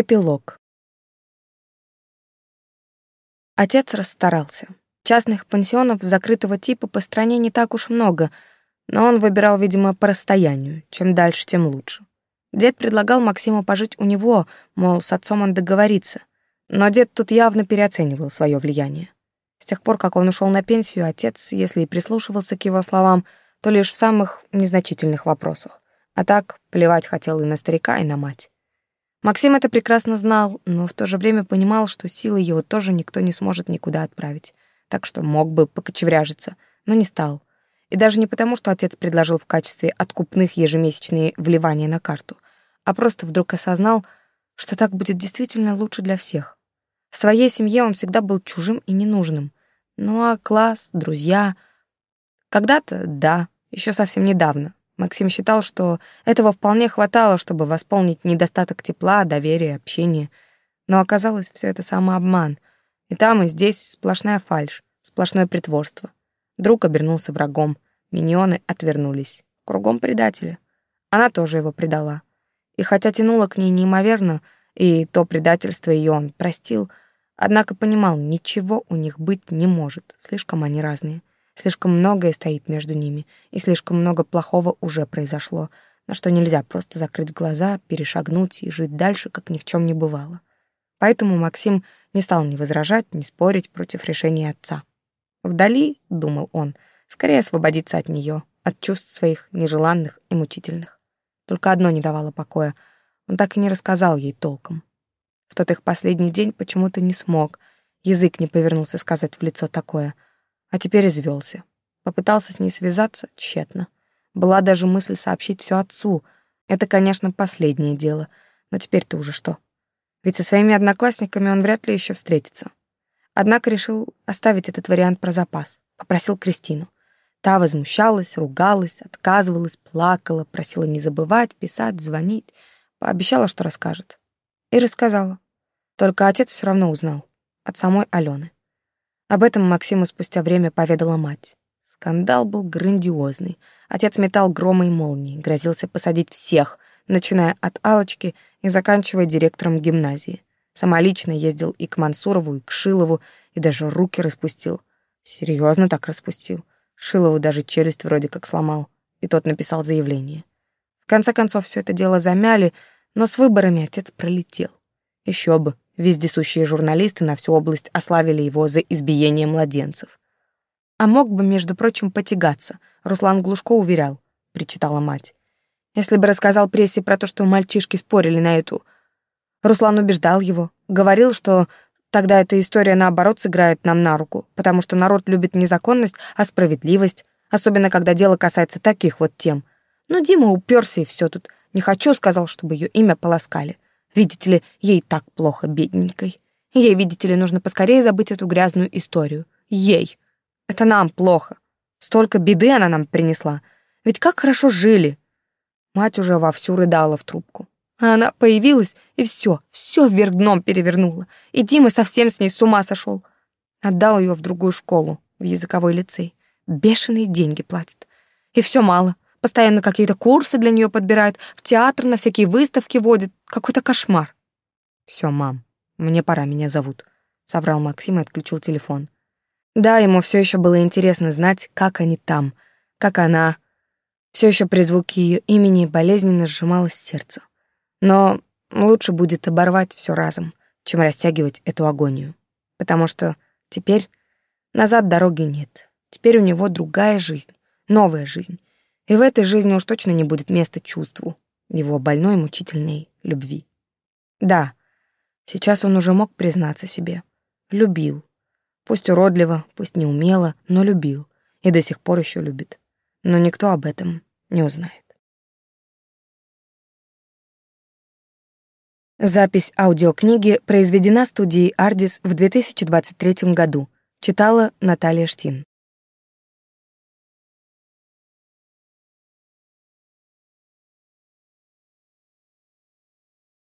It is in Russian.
Эпилог. Отец расстарался. Частных пансионов закрытого типа по стране не так уж много, но он выбирал, видимо, по расстоянию. Чем дальше, тем лучше. Дед предлагал Максиму пожить у него, мол, с отцом он договорится. Но дед тут явно переоценивал свое влияние. С тех пор, как он ушел на пенсию, отец, если и прислушивался к его словам, то лишь в самых незначительных вопросах. А так плевать хотел и на старика, и на мать. Максим это прекрасно знал, но в то же время понимал, что силой его тоже никто не сможет никуда отправить. Так что мог бы покочевряжиться, но не стал. И даже не потому, что отец предложил в качестве откупных ежемесячные вливания на карту, а просто вдруг осознал, что так будет действительно лучше для всех. В своей семье он всегда был чужим и ненужным. Ну а класс, друзья... Когда-то, да, еще совсем недавно. Максим считал, что этого вполне хватало, чтобы восполнить недостаток тепла, доверия, общения. Но оказалось, все это самообман. И там, и здесь сплошная фальшь, сплошное притворство. Друг обернулся врагом, миньоны отвернулись. Кругом предатели. Она тоже его предала. И хотя тянула к ней неимоверно, и то предательство ее он простил, однако понимал, ничего у них быть не может, слишком они разные. Слишком многое стоит между ними, и слишком много плохого уже произошло, на что нельзя просто закрыть глаза, перешагнуть и жить дальше, как ни в чем не бывало. Поэтому Максим не стал ни возражать, ни спорить против решения отца. Вдали, думал он, скорее освободиться от нее, от чувств своих нежеланных и мучительных. Только одно не давало покоя. Он так и не рассказал ей толком. В тот их последний день почему-то не смог. Язык не повернулся сказать в лицо такое. А теперь извелся. Попытался с ней связаться тщетно. Была даже мысль сообщить все отцу. Это, конечно, последнее дело. Но теперь-то уже что? Ведь со своими одноклассниками он вряд ли еще встретится. Однако решил оставить этот вариант про запас. Попросил Кристину. Та возмущалась, ругалась, отказывалась, плакала, просила не забывать, писать, звонить. Пообещала, что расскажет. И рассказала. Только отец все равно узнал. От самой Алены. Об этом Максиму спустя время поведала мать. Скандал был грандиозный. Отец метал грома и молнии, грозился посадить всех, начиная от Алочки и заканчивая директором гимназии. Сама лично ездил и к Мансурову, и к Шилову, и даже руки распустил. Серьезно так распустил. Шилову даже челюсть вроде как сломал, и тот написал заявление. В конце концов, все это дело замяли, но с выборами отец пролетел. Еще бы, вездесущие журналисты на всю область ославили его за избиение младенцев. А мог бы, между прочим, потягаться, Руслан Глушко уверял, причитала мать. Если бы рассказал прессе про то, что мальчишки спорили на эту Руслан убеждал его, говорил, что тогда эта история наоборот сыграет нам на руку, потому что народ любит не законность, а справедливость, особенно когда дело касается таких вот тем. Но Дима уперся и все тут. Не хочу, сказал, чтобы ее имя полоскали. Видите ли, ей так плохо, бедненькой. Ей, видите ли, нужно поскорее забыть эту грязную историю. Ей. Это нам плохо. Столько беды она нам принесла. Ведь как хорошо жили. Мать уже вовсю рыдала в трубку. А она появилась, и все, все вверх дном перевернула. И Дима совсем с ней с ума сошел. Отдал ее в другую школу, в языковой лицей. Бешеные деньги платит. И все мало. Постоянно какие-то курсы для нее подбирает, в театр на всякие выставки водит. Какой-то кошмар. Все, мам, мне пора, меня зовут. Соврал Максим и отключил телефон. Да, ему все еще было интересно знать, как они там, как она. Все еще при звуке ее имени болезненно сжималось сердце. Но лучше будет оборвать все разом, чем растягивать эту агонию. Потому что теперь назад дороги нет. Теперь у него другая жизнь, новая жизнь. И в этой жизни уж точно не будет места чувству, его больной мучительной любви. Да, сейчас он уже мог признаться себе. Любил. Пусть уродливо, пусть неумело, но любил. И до сих пор еще любит. Но никто об этом не узнает. Запись аудиокниги произведена студией «Ардис» в 2023 году. Читала Наталья Штин.